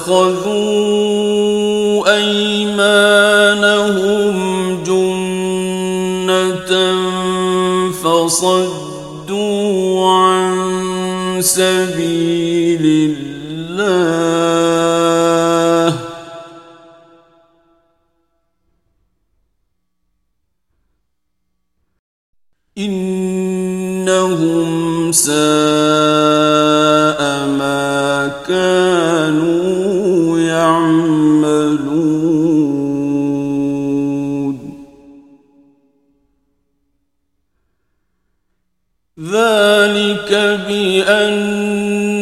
اتخذوا أيمانهم جنة فصدوا عن سبيل الله إنهم ساء ما كانوا ذلك بأنهم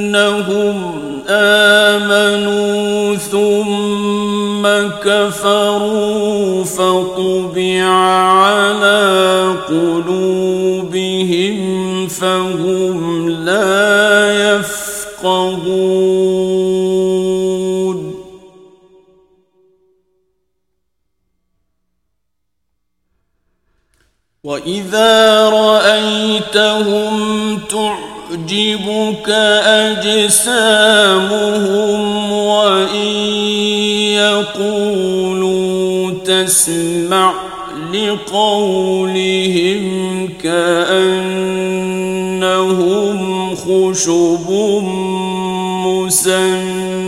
آمنوا ثم كفروا فطبع على قلوبهم فهم وإذا رأيتهم تعجبك أجسامهم وإن يقولوا تسمع لقولهم كأنهم خشب مسنده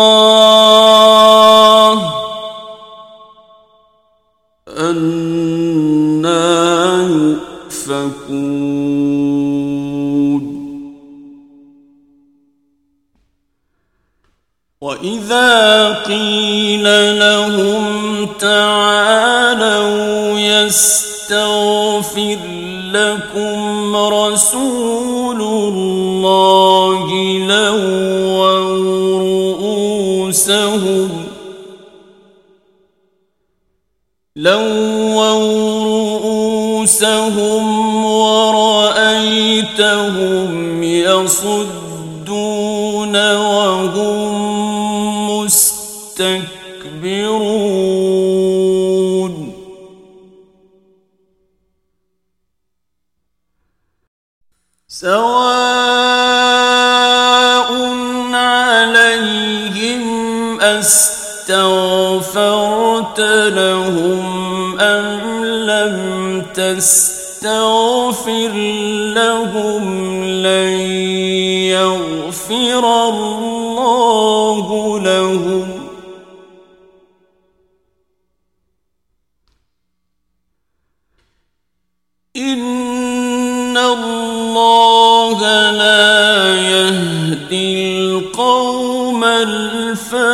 وإذا قيل لهم تعالوا يستغفر لكم رسول الله لووا رؤوسهم لووا رؤوسهم ورأيتهم يصدون وهم مستكبرون. سواء عليهم أستغفرت لهم أم لم تستغفر لهم لن يغفر الله. إن الله لا يهدي القوم الفاسقين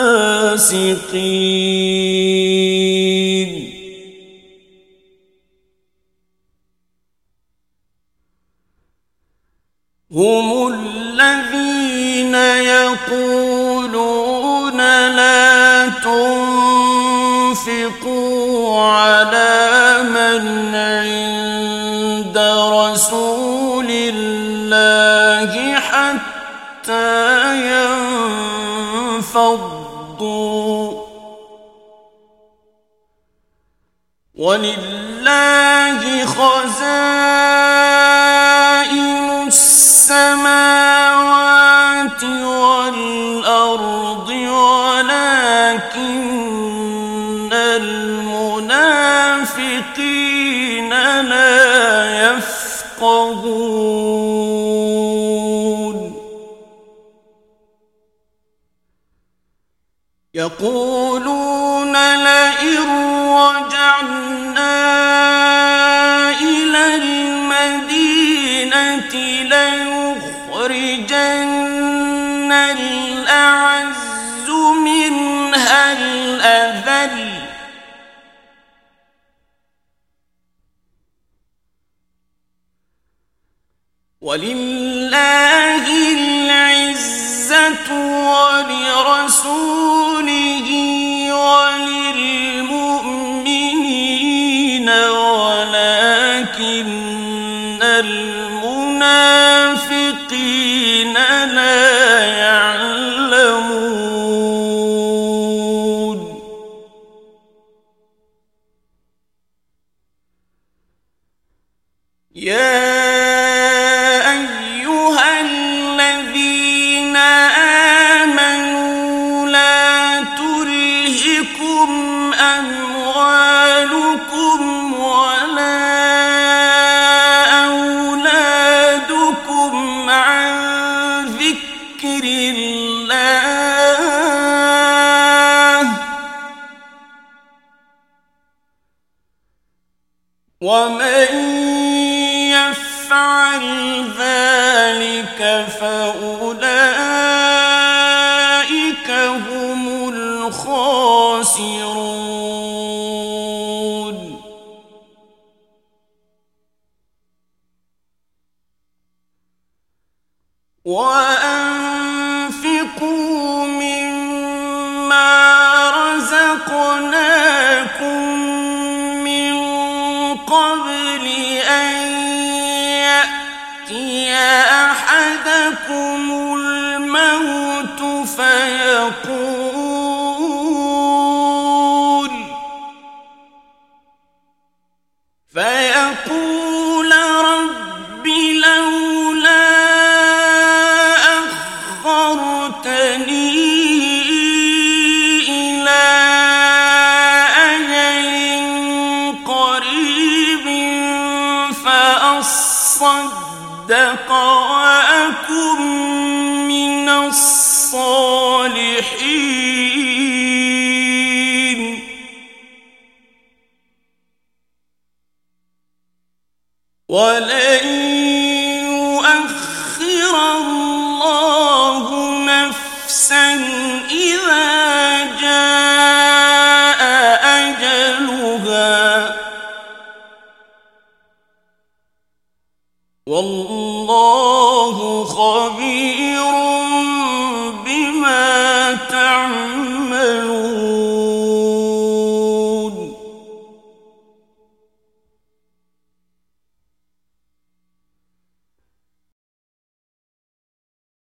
هم الذين يقولون لا تنفقوا على من عند ولله خزائن السماوات والأرض ولكن المنافقين لا يفقهون يقولون لئن رجعنا ليخرجن الأعز منها الأذل. ولله ومن يفعل ذلك فأولئك هم الخاسرون وأنفقوا قبل أن يأتي أحدكم الموت فيقول فيقول فأصدق وأكن من الصالحين. ولن خبير